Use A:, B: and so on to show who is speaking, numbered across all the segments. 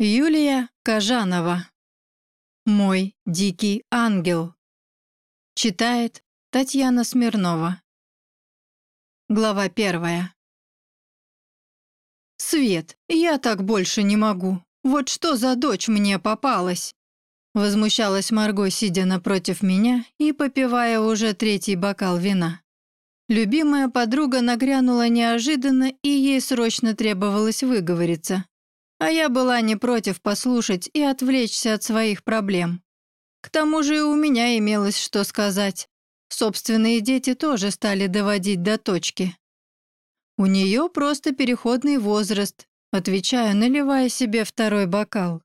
A: Юлия Кажанова. Мой дикий ангел. Читает Татьяна Смирнова. Глава первая. «Свет, я так больше не могу. Вот что за дочь мне попалась?» Возмущалась Марго, сидя напротив меня и попивая уже третий бокал вина. Любимая подруга нагрянула неожиданно, и ей срочно требовалось выговориться. А я была не против послушать и отвлечься от своих проблем. К тому же и у меня имелось что сказать. Собственные дети тоже стали доводить до точки. У нее просто переходный возраст, отвечаю, наливая себе второй бокал.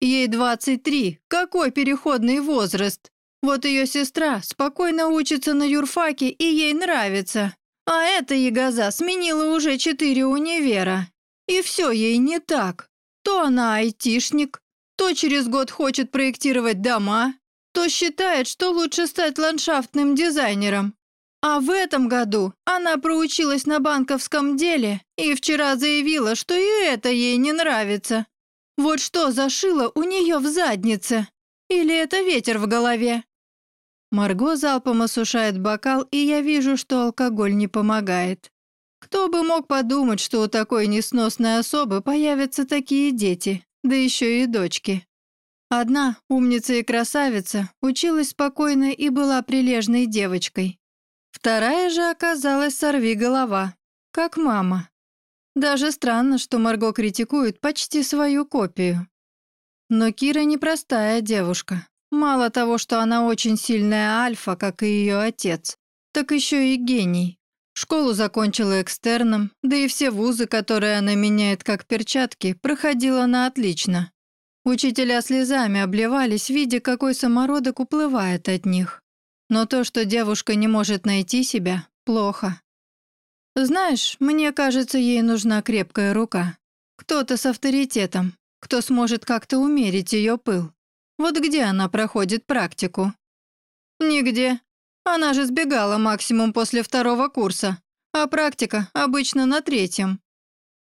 A: Ей 23, какой переходный возраст? Вот ее сестра спокойно учится на юрфаке и ей нравится. А эта ягоза сменила уже четыре универа и все ей не так. То она айтишник, то через год хочет проектировать дома, то считает, что лучше стать ландшафтным дизайнером. А в этом году она проучилась на банковском деле и вчера заявила, что и это ей не нравится. Вот что зашило у нее в заднице? Или это ветер в голове? Марго залпом осушает бокал, и я вижу, что алкоголь не помогает. Кто бы мог подумать, что у такой несносной особы появятся такие дети, да еще и дочки. Одна, умница и красавица, училась спокойно и была прилежной девочкой. Вторая же оказалась сорви голова, как мама. Даже странно, что Марго критикует почти свою копию. Но Кира непростая девушка. Мало того, что она очень сильная альфа, как и ее отец, так еще и гений. Школу закончила экстерном, да и все вузы, которые она меняет как перчатки, проходила на отлично. Учителя слезами обливались, видя, какой самородок уплывает от них. Но то, что девушка не может найти себя, плохо. Знаешь, мне кажется, ей нужна крепкая рука. Кто-то с авторитетом, кто сможет как-то умерить ее пыл. Вот где она проходит практику? Нигде, она же сбегала максимум после второго курса, а практика обычно на третьем.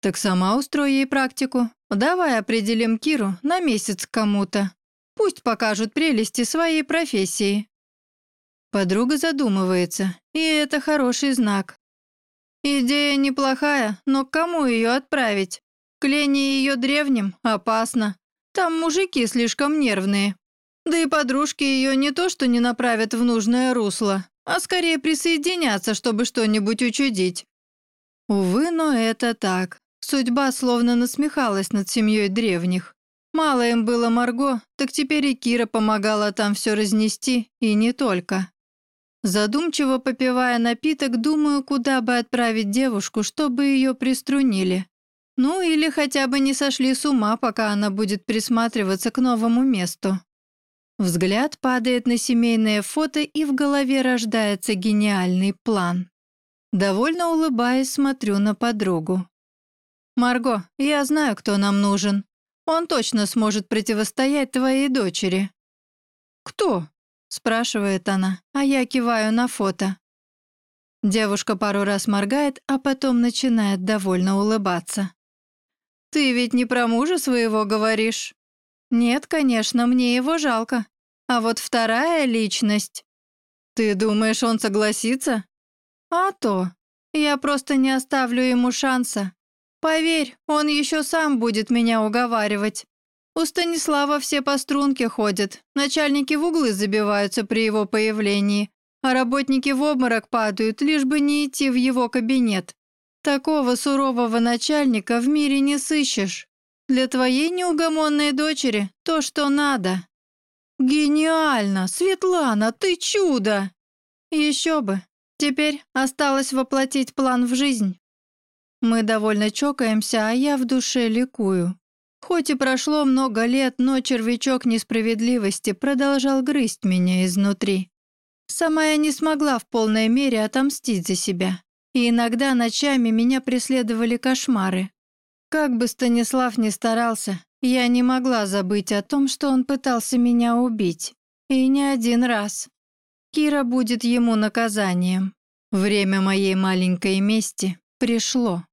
A: Так сама устрой ей практику. Давай определим Киру на месяц кому-то. Пусть покажут прелести своей профессии. Подруга задумывается, и это хороший знак. Идея неплохая, но к кому ее отправить? К Лене ее древним опасно. Там мужики слишком нервные. Да и подружки ее не то что не направят в нужное русло, а скорее присоединятся, чтобы что-нибудь учудить. Увы, но это так. Судьба словно насмехалась над семьей древних. Мало им было Марго, так теперь и Кира помогала там все разнести, и не только. Задумчиво попивая напиток, думаю, куда бы отправить девушку, чтобы ее приструнили. Ну или хотя бы не сошли с ума, пока она будет присматриваться к новому месту. Взгляд падает на семейное фото, и в голове рождается гениальный план. Довольно улыбаясь, смотрю на подругу. «Марго, я знаю, кто нам нужен. Он точно сможет противостоять твоей дочери». «Кто?» — спрашивает она, а я киваю на фото. Девушка пару раз моргает, а потом начинает довольно улыбаться. «Ты ведь не про мужа своего говоришь?» «Нет, конечно, мне его жалко. А вот вторая личность...» «Ты думаешь, он согласится?» «А то. Я просто не оставлю ему шанса. Поверь, он еще сам будет меня уговаривать. У Станислава все по струнке ходят, начальники в углы забиваются при его появлении, а работники в обморок падают, лишь бы не идти в его кабинет. Такого сурового начальника в мире не сыщешь. Для твоей неугомонной дочери то, что надо. Гениально! Светлана, ты чудо! Еще бы. Теперь осталось воплотить план в жизнь. Мы довольно чокаемся, а я в душе ликую. Хоть и прошло много лет, но червячок несправедливости продолжал грызть меня изнутри. Сама я не смогла в полной мере отомстить за себя. И иногда ночами меня преследовали кошмары. Как бы Станислав ни старался, я не могла забыть о том, что он пытался меня убить. И не один раз. Кира будет ему наказанием. Время моей маленькой мести пришло.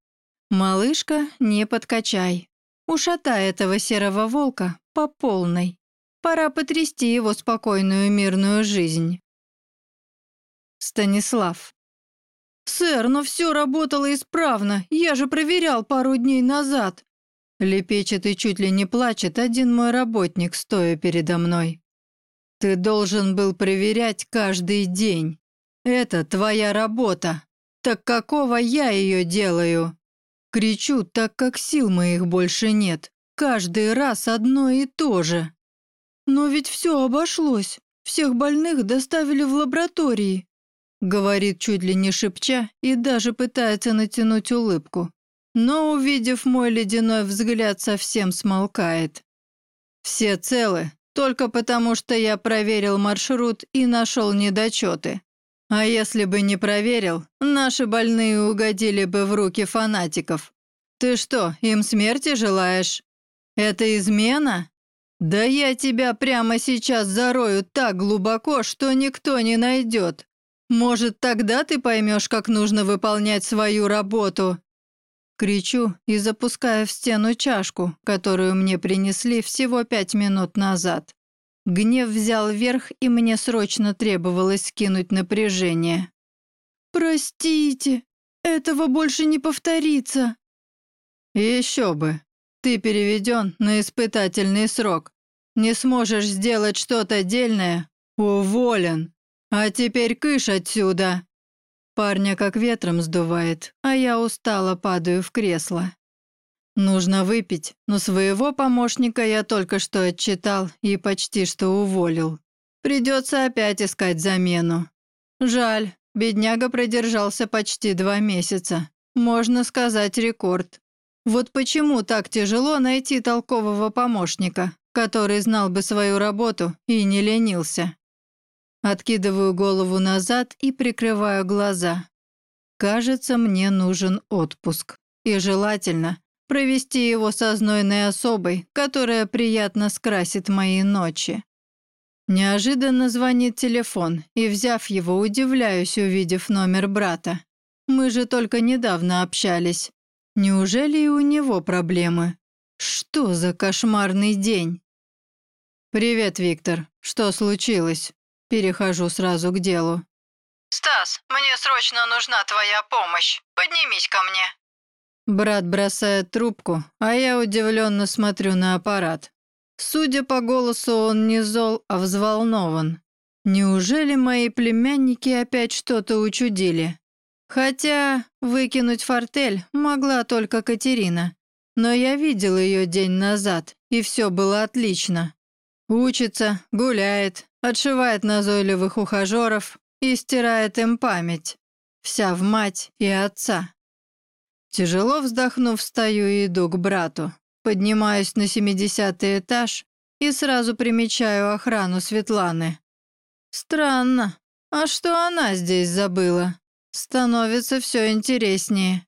A: Малышка, не подкачай. ушатай этого серого волка по полной. Пора потрясти его спокойную мирную жизнь. Станислав. «Сэр, но все работало исправно, я же проверял пару дней назад». Лепечет и чуть ли не плачет один мой работник, стоя передо мной. «Ты должен был проверять каждый день. Это твоя работа. Так какого я ее делаю?» Кричу, так как сил моих больше нет. Каждый раз одно и то же. «Но ведь все обошлось. Всех больных доставили в лаборатории», говорит чуть ли не шепча и даже пытается натянуть улыбку. Но, увидев мой ледяной взгляд, совсем смолкает. «Все целы, только потому что я проверил маршрут и нашел недочеты. А если бы не проверил, наши больные угодили бы в руки фанатиков. Ты что, им смерти желаешь? Это измена?» «Да я тебя прямо сейчас зарою так глубоко, что никто не найдет. Может, тогда ты поймешь, как нужно выполнять свою работу?» Кричу и запускаю в стену чашку, которую мне принесли всего пять минут назад. Гнев взял верх, и мне срочно требовалось скинуть напряжение. «Простите, этого больше не повторится». «Еще бы. Ты переведен на испытательный срок. Не сможешь сделать что-то дельное? Уволен. А теперь кыш отсюда!» Парня как ветром сдувает, а я устало падаю в кресло. Нужно выпить, но своего помощника я только что отчитал и почти что уволил. Придется опять искать замену. Жаль, бедняга продержался почти два месяца. Можно сказать, рекорд. Вот почему так тяжело найти толкового помощника, который знал бы свою работу и не ленился. Откидываю голову назад и прикрываю глаза. Кажется, мне нужен отпуск. И желательно провести его со знойной особой, которая приятно скрасит мои ночи. Неожиданно звонит телефон, и, взяв его, удивляюсь, увидев номер брата. Мы же только недавно общались. Неужели и у него проблемы? Что за кошмарный день? «Привет, Виктор. Что случилось?» Перехожу сразу к делу.
B: «Стас, мне срочно нужна твоя помощь. Поднимись ко мне».
A: Брат бросает трубку, а я удивленно смотрю на аппарат. Судя по голосу, он не зол, а взволнован. Неужели мои племянники опять что-то учудили? Хотя выкинуть фортель могла только Катерина. Но я видел ее день назад, и все было отлично. Учится, гуляет, отшивает назойливых ухажеров и стирает им память. Вся в мать и отца. Тяжело вздохнув, встаю и иду к брату. Поднимаюсь на семидесятый этаж и сразу примечаю охрану Светланы. Странно. А что она здесь забыла? Становится все интереснее.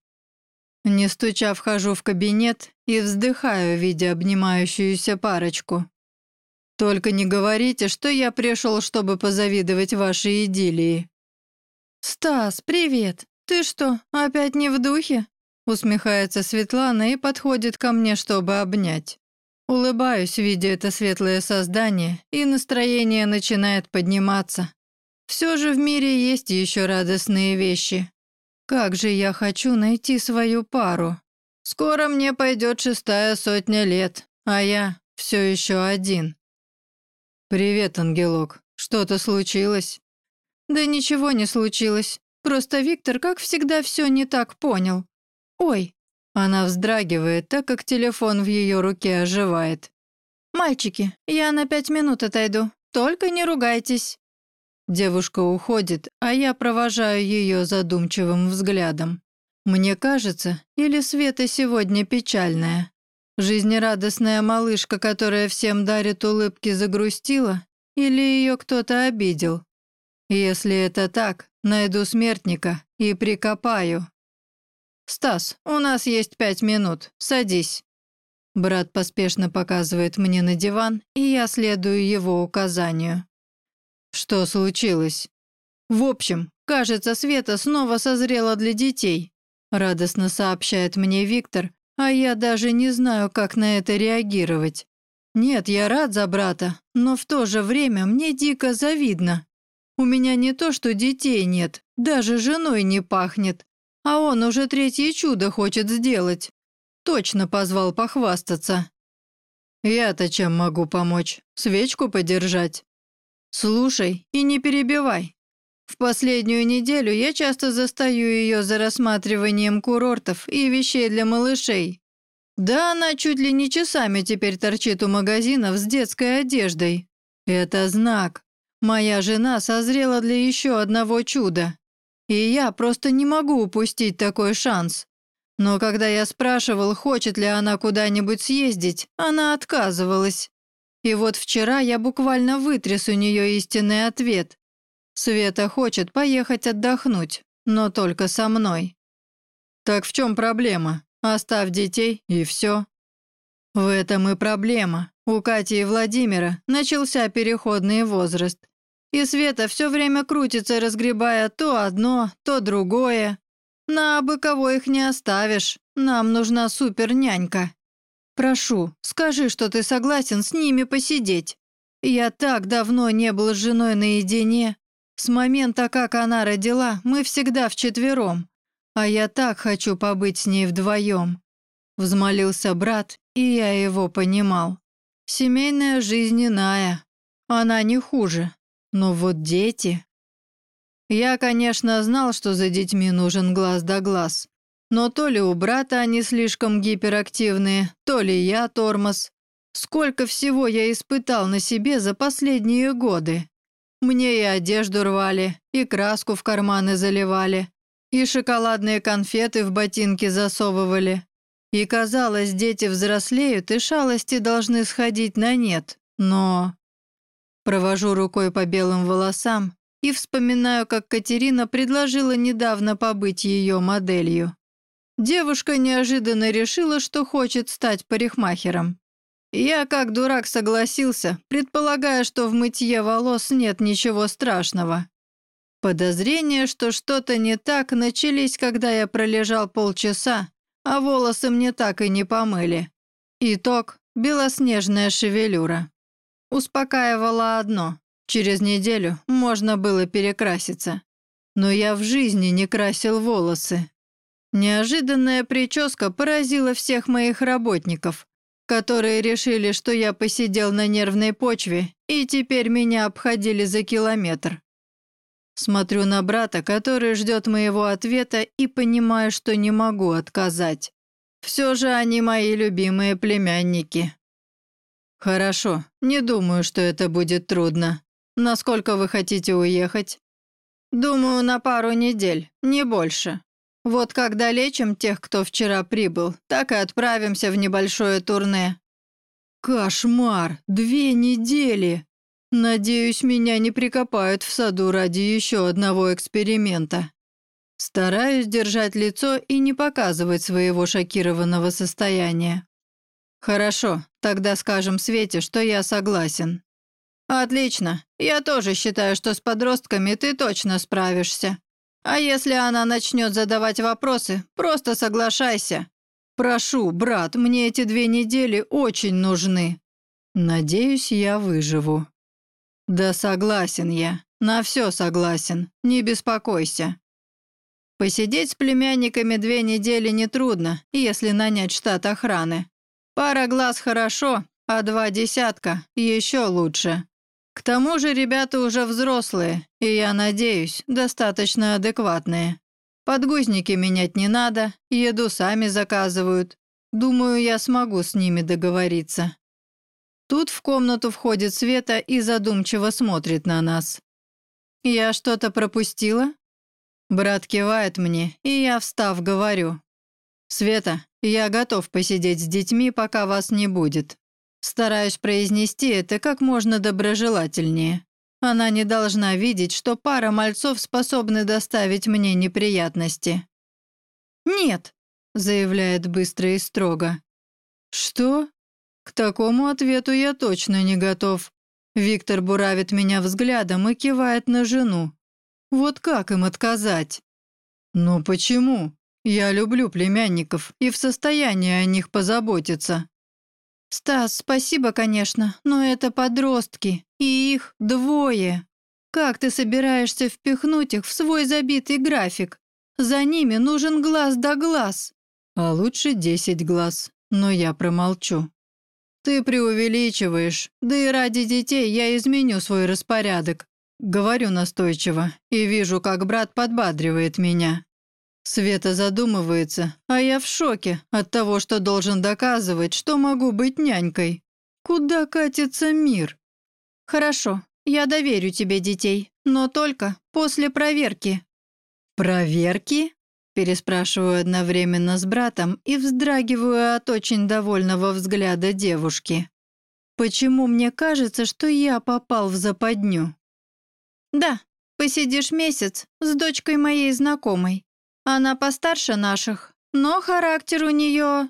A: Не стуча, вхожу в кабинет и вздыхаю, видя обнимающуюся парочку. Только не говорите, что я пришел, чтобы позавидовать вашей идиллии». «Стас, привет! Ты что, опять не в духе?» Усмехается Светлана и подходит ко мне, чтобы обнять. Улыбаюсь, видя это светлое создание, и настроение начинает подниматься. Все же в мире есть еще радостные вещи. Как же я хочу найти свою пару. Скоро мне пойдет шестая сотня лет, а я все еще один. «Привет, ангелок. Что-то случилось?» «Да ничего не случилось. Просто Виктор, как всегда, все не так понял. Ой!» Она вздрагивает, так как телефон в ее руке оживает. «Мальчики, я на пять минут отойду. Только не ругайтесь». Девушка уходит, а я провожаю ее задумчивым взглядом. Мне кажется, или Света сегодня печальная. Жизнерадостная малышка, которая всем дарит улыбки, загрустила? Или ее кто-то обидел? Если это так, найду смертника и прикопаю. «Стас, у нас есть пять минут. Садись». Брат поспешно показывает мне на диван, и я следую его указанию. Что случилось? В общем, кажется, Света снова созрела для детей, радостно сообщает мне Виктор, а я даже не знаю, как на это реагировать. Нет, я рад за брата, но в то же время мне дико завидно. У меня не то, что детей нет, даже женой не пахнет, а он уже третье чудо хочет сделать. Точно позвал похвастаться. Я-то чем могу помочь? Свечку подержать? Слушай и не перебивай. В последнюю неделю я часто застаю ее за рассматриванием курортов и вещей для малышей. Да, она чуть ли не часами теперь торчит у магазинов с детской одеждой. Это знак. Моя жена созрела для еще одного чуда. И я просто не могу упустить такой шанс. Но когда я спрашивал, хочет ли она куда-нибудь съездить, она отказывалась. И вот вчера я буквально вытряс у нее истинный ответ. Света хочет поехать отдохнуть, но только со мной. Так в чем проблема? Оставь детей, и все. В этом и проблема. У Кати и Владимира начался переходный возраст. И Света все время крутится, разгребая то одно, то другое. На абы кого их не оставишь. Нам нужна супернянька. Прошу, скажи, что ты согласен с ними посидеть. Я так давно не был с женой наедине. С момента, как она родила, мы всегда вчетвером. А я так хочу побыть с ней вдвоем. Взмолился брат, и я его понимал. Семейная жизнь иная. Она не хуже. Но вот дети... Я, конечно, знал, что за детьми нужен глаз да глаз. Но то ли у брата они слишком гиперактивные, то ли я тормоз. Сколько всего я испытал на себе за последние годы. Мне и одежду рвали, и краску в карманы заливали, и шоколадные конфеты в ботинки засовывали. И казалось, дети взрослеют, и шалости должны сходить на нет. Но... Провожу рукой по белым волосам и вспоминаю, как Катерина предложила недавно побыть ее моделью. Девушка неожиданно решила, что хочет стать парикмахером. Я, как дурак, согласился, предполагая, что в мытье волос нет ничего страшного. Подозрения, что что-то не так, начались, когда я пролежал полчаса, а волосы мне так и не помыли. Итог – белоснежная шевелюра. Успокаивало одно – через неделю можно было перекраситься. Но я в жизни не красил волосы. Неожиданная прическа поразила всех моих работников, которые решили, что я посидел на нервной почве, и теперь меня обходили за километр. Смотрю на брата, который ждет моего ответа, и понимаю, что не могу отказать. Все же они мои любимые племянники. Хорошо, не думаю, что это будет трудно. Насколько вы хотите уехать? Думаю, на пару недель, не больше. Вот когда лечим тех, кто вчера прибыл, так и отправимся в небольшое турне». «Кошмар! Две недели! Надеюсь, меня не прикопают в саду ради еще одного эксперимента». Стараюсь держать лицо и не показывать своего шокированного состояния. «Хорошо, тогда скажем Свете, что я согласен». «Отлично. Я тоже считаю, что с подростками ты точно справишься. А если она начнет задавать вопросы, просто соглашайся. Прошу, брат, мне эти две недели очень нужны. Надеюсь, я выживу. Да согласен я, на все согласен, не беспокойся. Посидеть с племянниками две недели нетрудно, если нанять штат охраны. Пара глаз хорошо, а два десятка еще лучше. К тому же ребята уже взрослые, и, я надеюсь, достаточно адекватные. Подгузники менять не надо, еду сами заказывают. Думаю, я смогу с ними договориться. Тут в комнату входит Света и задумчиво смотрит на нас. «Я что-то пропустила?» Брат кивает мне, и я, встав, говорю. «Света, я готов посидеть с детьми, пока вас не будет. Стараюсь произнести это как можно доброжелательнее. Она не должна видеть, что пара мальцов способны доставить мне неприятности. «Нет», — заявляет быстро и строго. «Что? К такому ответу я точно не готов». Виктор буравит меня взглядом и кивает на жену. «Вот как им отказать?» «Ну почему? Я люблю племянников и в состоянии о них позаботиться». «Стас, спасибо, конечно, но это подростки, и их двое. Как ты собираешься впихнуть их в свой забитый график? За ними нужен глаз да глаз». «А лучше десять глаз, но я промолчу». «Ты преувеличиваешь, да и ради детей я изменю свой распорядок. Говорю настойчиво и вижу, как брат подбадривает меня. Света задумывается, а я в шоке от того, что должен доказывать, что могу быть нянькой. Куда катится мир? Хорошо, я доверю тебе детей, но только после проверки. Проверки? Переспрашиваю одновременно с братом и вздрагиваю от очень довольного взгляда девушки. Почему мне кажется, что я попал в западню? Да, посидишь месяц с дочкой моей знакомой. Она постарше наших, но характер у нее...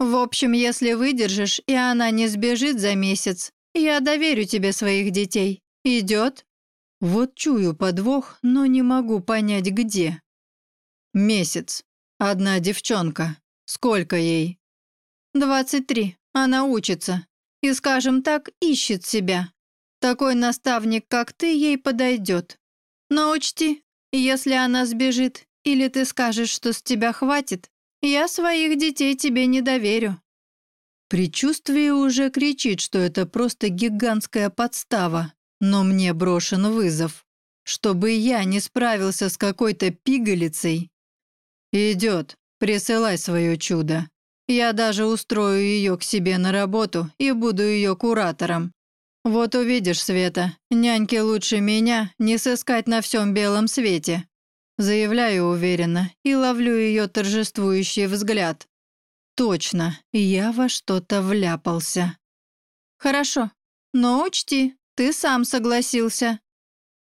A: В общем, если выдержишь, и она не сбежит за месяц, я доверю тебе своих детей. Идет? Вот чую подвох, но не могу понять, где. Месяц. Одна девчонка. Сколько ей? Двадцать три. Она учится. И, скажем так, ищет себя. Такой наставник, как ты, ей подойдет. Но учти, если она сбежит, или ты скажешь, что с тебя хватит? Я своих детей тебе не доверю». Причувствие уже кричит, что это просто гигантская подстава, но мне брошен вызов. Чтобы я не справился с какой-то пигалицей. «Идет, присылай свое чудо. Я даже устрою ее к себе на работу и буду ее куратором. Вот увидишь, Света, няньки лучше меня не сыскать на всем белом свете. Заявляю уверенно и ловлю ее торжествующий взгляд. Точно, я во что-то вляпался. Хорошо, но учти, ты сам согласился.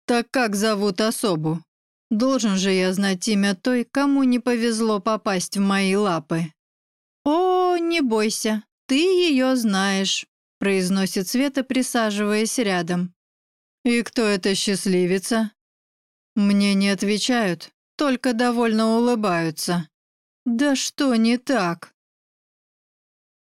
A: Так как зовут особу? Должен же я знать имя той, кому не повезло попасть в мои лапы. О, не бойся, ты ее знаешь, произносит Света, присаживаясь рядом. И кто эта счастливица? Мне не отвечают, только довольно улыбаются. Да что не так?